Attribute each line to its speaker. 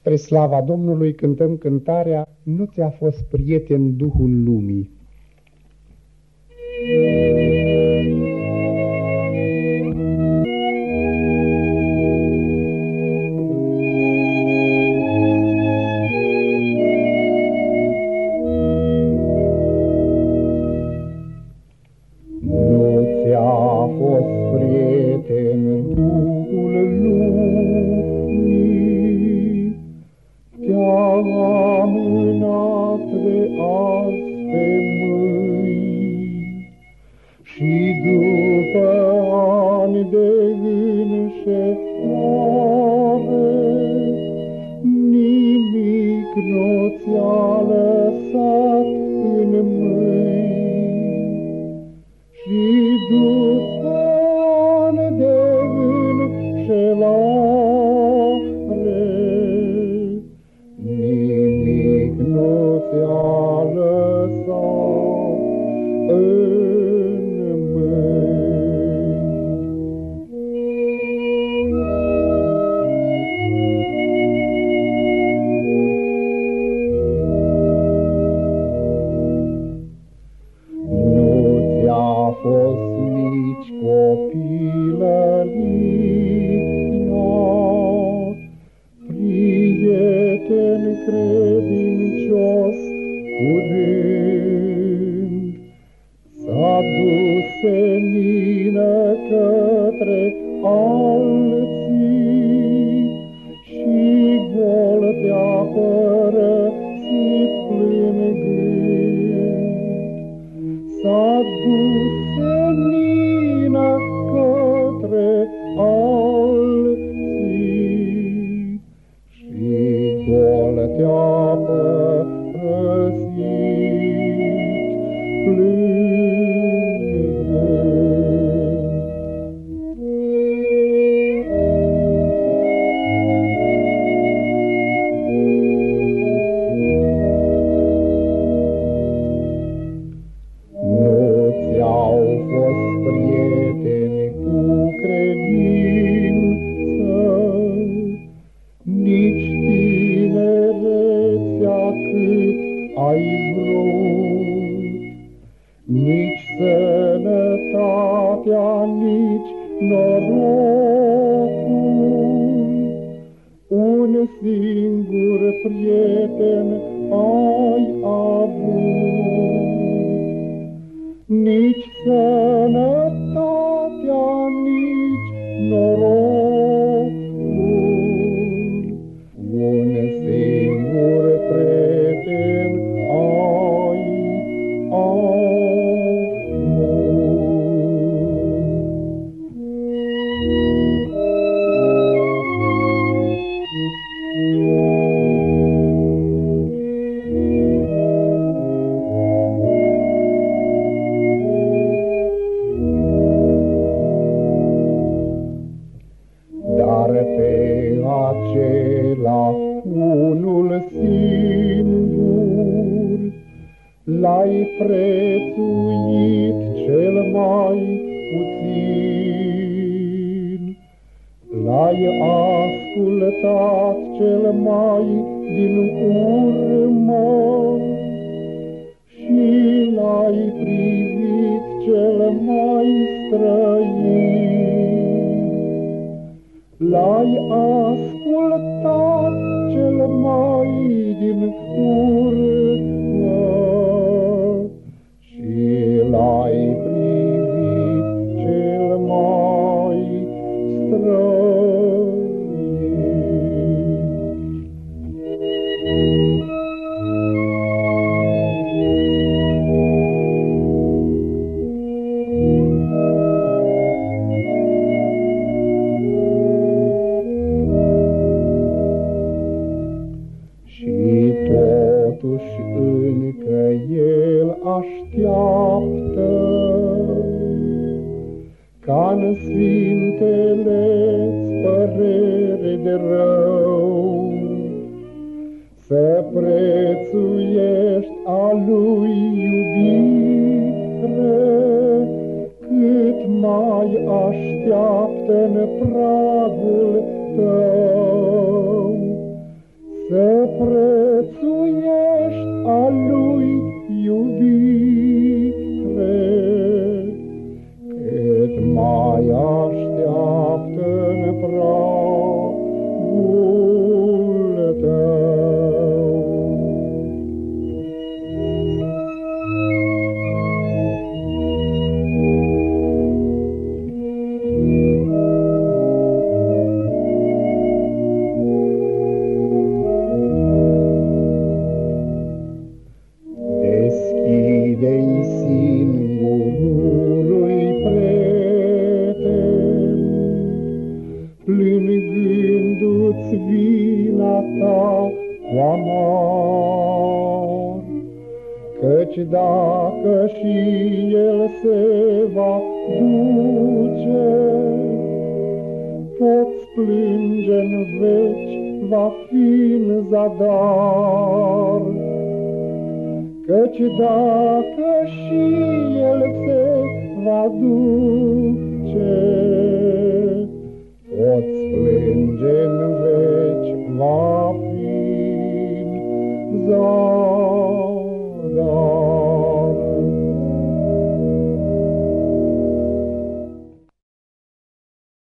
Speaker 1: Spre slava Domnului cântăm cântarea Nu ți-a fost prieten Duhul Lumii.
Speaker 2: Nu ți-a fost Și după ani de înșelare, Nimic nu ți-a lăsat în mâini, și după ani de înșelare, nimic nu ți-a copilăria, Prieten credincios curând, S-a dus senină către alții Și gol te-a părăsit plângând. S-a dus gol te-a sănătatea, nici norocul, Un singur prieten ai L-ai prețuit cel mai puțin, L-ai ascultat cel mai din urmă Și l-ai privit cel mai străin. L-ai ascultat cel mai din urmă ca în sfintele părere de rău. Să prețuiești a lui iubire cât mai așteaptă în pragul tău. Să prețuiești Căci dacă și el se va duce, Poți plânge-n veci, va fi în zadar. Căci dacă și el se va duce, Poți plânge în veci, va fi în